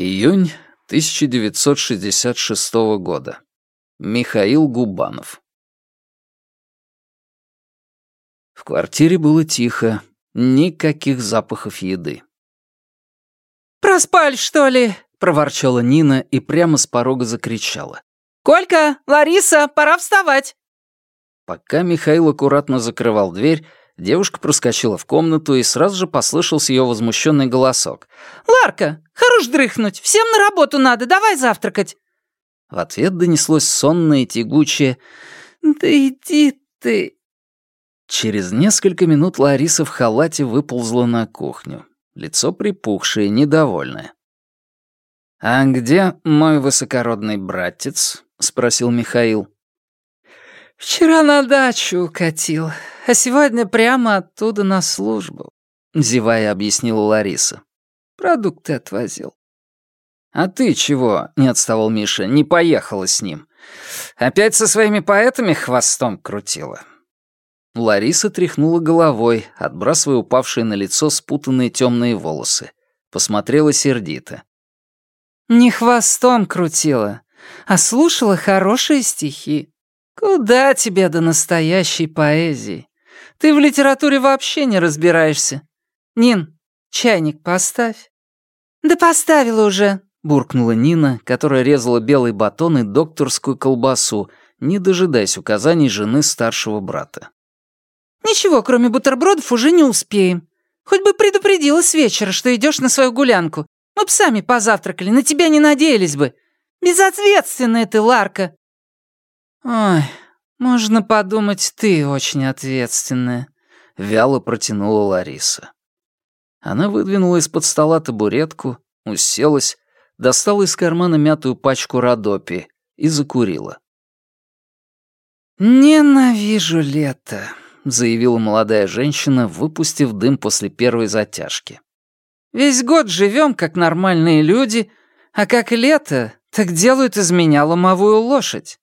Июнь 1966 года. Михаил Губанов. В квартире было тихо, никаких запахов еды. «Проспали, что ли?» — проворчала Нина и прямо с порога закричала. «Колька, Лариса, пора вставать!» Пока Михаил аккуратно закрывал дверь, девушка проскочила в комнату и сразу же послышался ее возмущенный голосок. «Ларка, хорош дрыхнуть, всем на работу надо, давай завтракать!» В ответ донеслось сонное и тягучее «Да иди ты!» Через несколько минут Лариса в халате выползла на кухню. Лицо припухшее, недовольное. «А где мой высокородный братец?» — спросил Михаил. «Вчера на дачу укатил, а сегодня прямо оттуда на службу», — зевая объяснила Лариса. «Продукты отвозил». «А ты чего?» — не отставал Миша. «Не поехала с ним. Опять со своими поэтами хвостом крутила». Лариса тряхнула головой, отбрасывая упавшие на лицо спутанные темные волосы. Посмотрела сердито. Не хвостом крутила, а слушала хорошие стихи. Куда тебе до настоящей поэзии? Ты в литературе вообще не разбираешься. Нин, чайник поставь. Да поставила уже, буркнула Нина, которая резала белый батон и докторскую колбасу, не дожидаясь указаний жены старшего брата. «Ничего, кроме бутербродов, уже не успеем. Хоть бы предупредила с вечера, что идешь на свою гулянку. Мы б сами позавтракали, на тебя не надеялись бы. Безответственная ты, Ларка!» «Ой, можно подумать, ты очень ответственная», — вяло протянула Лариса. Она выдвинула из-под стола табуретку, уселась, достала из кармана мятую пачку Родопи и закурила. «Ненавижу лето», — заявила молодая женщина, выпустив дым после первой затяжки. Весь год живем, как нормальные люди, а как лето, так делают из меня ломовую лошадь.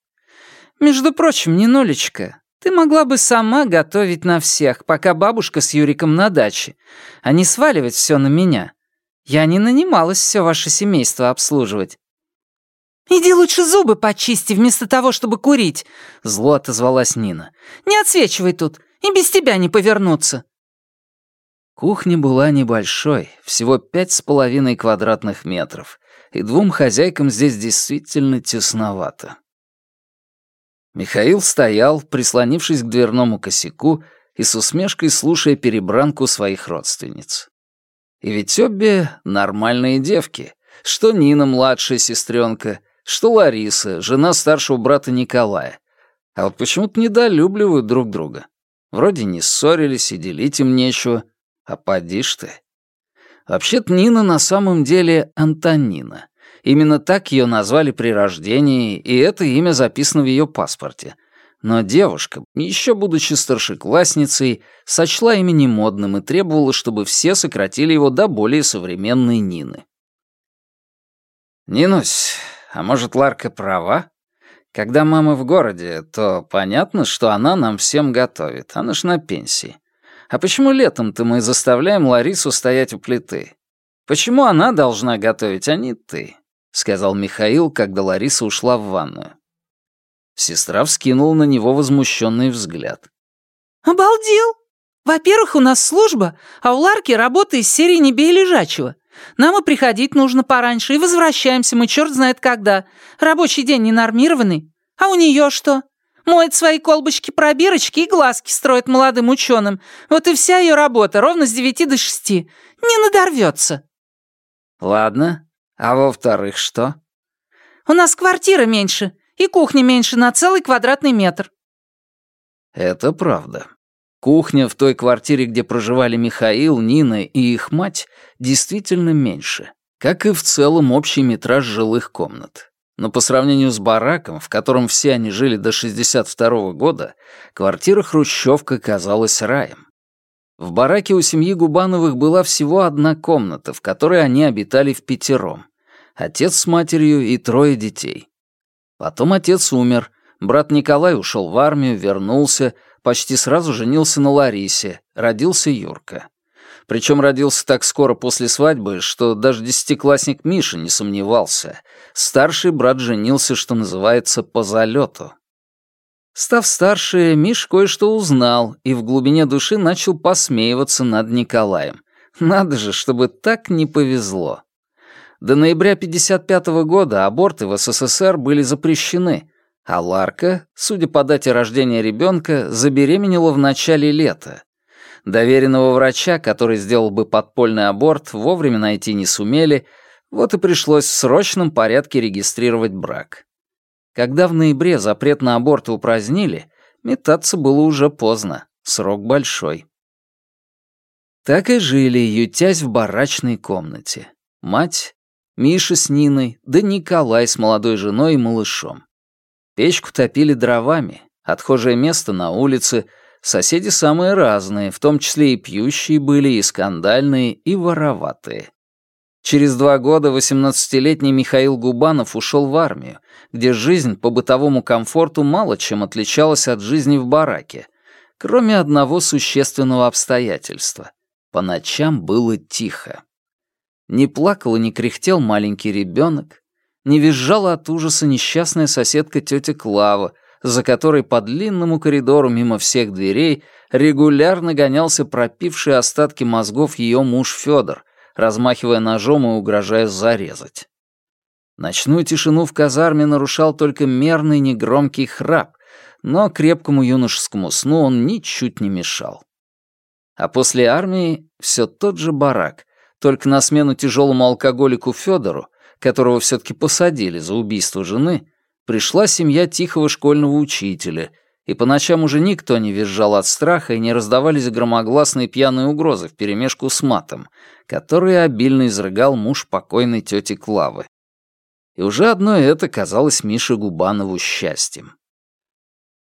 Между прочим, не нулечка, ты могла бы сама готовить на всех, пока бабушка с Юриком на даче, а не сваливать все на меня. Я не нанималась все ваше семейство обслуживать. «Иди лучше зубы почисти, вместо того, чтобы курить», — зло отозвалась Нина. «Не отсвечивай тут, и без тебя не повернуться». Кухня была небольшой, всего пять с половиной квадратных метров, и двум хозяйкам здесь действительно тесновато. Михаил стоял, прислонившись к дверному косяку и с усмешкой слушая перебранку своих родственниц. И ведь обе нормальные девки, что Нина, младшая сестренка, что Лариса, жена старшего брата Николая. А вот почему-то недолюбливают друг друга. Вроде не ссорились и делить им нечего, а поди ж ты. Вообще-то Нина на самом деле Антонина. Именно так ее назвали при рождении, и это имя записано в ее паспорте. Но девушка, еще будучи старшеклассницей, сочла имя немодным и требовала, чтобы все сократили его до более современной Нины. «Нинусь, а может, Ларка права? Когда мама в городе, то понятно, что она нам всем готовит, она ж на пенсии. А почему летом-то мы заставляем Ларису стоять у плиты? Почему она должна готовить, а не ты?» — сказал Михаил, когда Лариса ушла в ванную. Сестра вскинула на него возмущенный взгляд. «Обалдел! Во-первых, у нас служба, а у Ларки работа из серии «Не бей лежачего». Нам и приходить нужно пораньше, и возвращаемся мы черт знает когда. Рабочий день ненормированный. А у нее что? Моет свои колбочки-пробирочки и глазки строит молодым ученым. Вот и вся ее работа, ровно с девяти до шести. Не надорвется. Ладно. А во-вторых, что? У нас квартира меньше, и кухня меньше на целый квадратный метр. Это правда. Кухня в той квартире, где проживали Михаил, Нина и их мать, действительно меньше, как и в целом общий метраж жилых комнат. Но по сравнению с бараком, в котором все они жили до 62 -го года, квартира Хрущевка казалась раем. В бараке у семьи Губановых была всего одна комната, в которой они обитали в пятером. Отец с матерью и трое детей. Потом отец умер, брат Николай ушел в армию, вернулся, почти сразу женился на Ларисе, родился Юрка. Причем родился так скоро после свадьбы, что даже десятиклассник Миша не сомневался. Старший брат женился, что называется, по залету. Став старше, Миш кое-что узнал и в глубине души начал посмеиваться над Николаем. Надо же, чтобы так не повезло. До ноября 55 -го года аборты в СССР были запрещены, а Ларка, судя по дате рождения ребенка, забеременела в начале лета. Доверенного врача, который сделал бы подпольный аборт, вовремя найти не сумели, вот и пришлось в срочном порядке регистрировать брак. Когда в ноябре запрет на аборты упразднили, метаться было уже поздно, срок большой. Так и жили, ютясь в барачной комнате. Мать, Миша с Ниной, да Николай с молодой женой и малышом. Печку топили дровами, отхожее место на улице, соседи самые разные, в том числе и пьющие были, и скандальные, и вороватые. Через два года 18-летний Михаил Губанов ушел в армию, где жизнь по бытовому комфорту мало чем отличалась от жизни в бараке, кроме одного существенного обстоятельства. По ночам было тихо. Не плакал и не кряхтел маленький ребенок, не визжала от ужаса несчастная соседка тетя Клава, за которой по длинному коридору мимо всех дверей регулярно гонялся пропивший остатки мозгов ее муж Федор, размахивая ножом и угрожая зарезать. Ночную тишину в казарме нарушал только мерный негромкий храп, но крепкому юношескому сну он ничуть не мешал. А после армии все тот же барак, только на смену тяжелому алкоголику Федору, которого все-таки посадили за убийство жены, пришла семья тихого школьного учителя — и по ночам уже никто не визжал от страха и не раздавались громогласные пьяные угрозы вперемешку с матом, которые обильно изрыгал муж покойной тети Клавы. И уже одно это казалось Мише Губанову счастьем.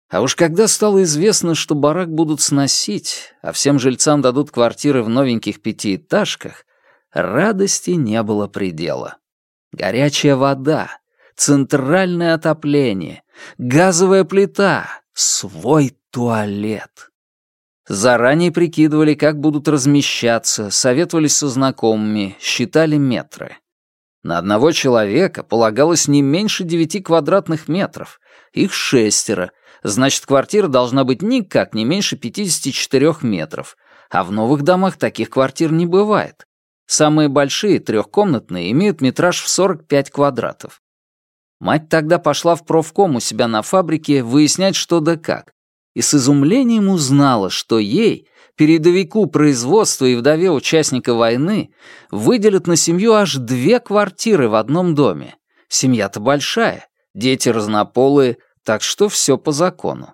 А уж когда стало известно, что барак будут сносить, а всем жильцам дадут квартиры в новеньких пятиэтажках, радости не было предела. Горячая вода, центральное отопление, газовая плита, свой туалет. Заранее прикидывали, как будут размещаться, советовались со знакомыми, считали метры. На одного человека полагалось не меньше девяти квадратных метров. Их шестеро. Значит, квартира должна быть никак не меньше 54 метров. А в новых домах таких квартир не бывает. Самые большие, трехкомнатные, имеют метраж в 45 квадратов. Мать тогда пошла в профком у себя на фабрике выяснять, что да как, и с изумлением узнала, что ей, передовику производства и вдове участника войны, выделят на семью аж две квартиры в одном доме. Семья-то большая, дети разнополые, так что все по закону.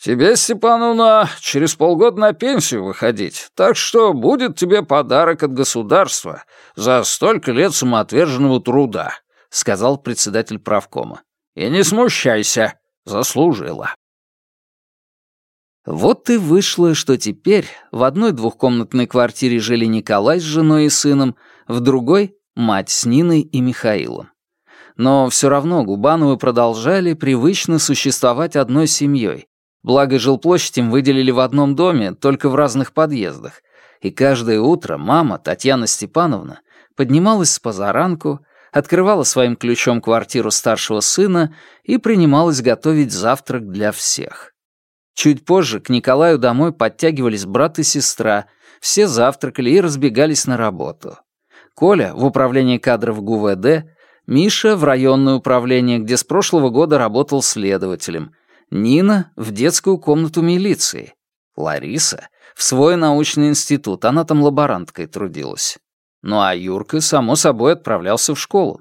«Тебе, Степановна, через полгода на пенсию выходить, так что будет тебе подарок от государства за столько лет самоотверженного труда», — сказал председатель правкома. «И не смущайся, заслужила». Вот и вышло, что теперь в одной двухкомнатной квартире жили Николай с женой и сыном, в другой — мать с Ниной и Михаилом. Но все равно Губановы продолжали привычно существовать одной семьей. Благо жилплощадь им выделили в одном доме, только в разных подъездах. И каждое утро мама, Татьяна Степановна, поднималась с позаранку, открывала своим ключом квартиру старшего сына и принималась готовить завтрак для всех. Чуть позже к Николаю домой подтягивались брат и сестра, все завтракали и разбегались на работу. Коля в управлении кадров ГУВД, Миша в районное управление, где с прошлого года работал следователем, Нина в детскую комнату милиции, Лариса в свой научный институт, она там лаборанткой трудилась. Ну а Юрка, само собой, отправлялся в школу.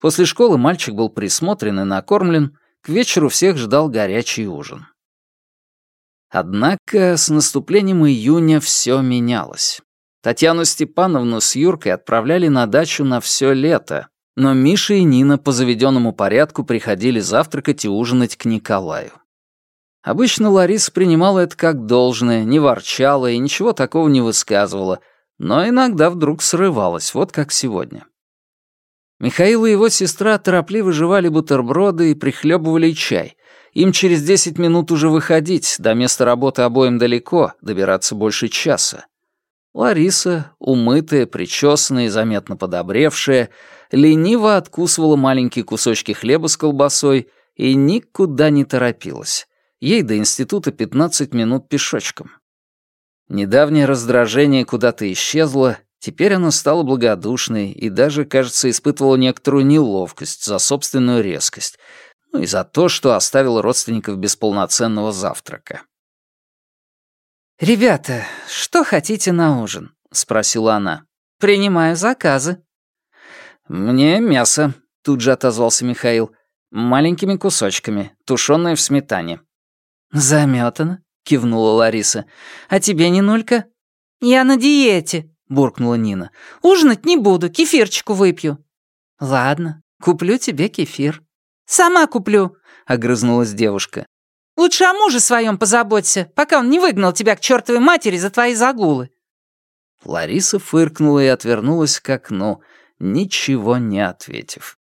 После школы мальчик был присмотрен и накормлен, к вечеру всех ждал горячий ужин. Однако с наступлением июня все менялось. Татьяну Степановну с Юркой отправляли на дачу на все лето, но Миша и Нина по заведенному порядку приходили завтракать и ужинать к Николаю. Обычно Лариса принимала это как должное, не ворчала и ничего такого не высказывала, но иногда вдруг срывалась, вот как сегодня. Михаил и его сестра торопливо жевали бутерброды и прихлебывали чай, им через десять минут уже выходить, до места работы обоим далеко, добираться больше часа. Лариса, умытая, причесанная и заметно подобревшая, лениво откусывала маленькие кусочки хлеба с колбасой и никуда не торопилась. Ей до института 15 минут пешочком. Недавнее раздражение куда-то исчезло, теперь она стала благодушной и даже, кажется, испытывала некоторую неловкость за собственную резкость, ну и за то, что оставила родственников без полноценного завтрака. «Ребята, что хотите на ужин?» — спросила она. «Принимаю заказы». «Мне мясо», — тут же отозвался Михаил. «Маленькими кусочками, тушёное в сметане». «Замётано», — кивнула Лариса. «А тебе не нулька?» «Я на диете», — буркнула Нина. «Ужинать не буду, кефирчику выпью». «Ладно, куплю тебе кефир». «Сама куплю», — огрызнулась девушка. Лучше о муже своем позаботься, пока он не выгнал тебя к чертовой матери за твои загулы». Лариса фыркнула и отвернулась к окну, ничего не ответив.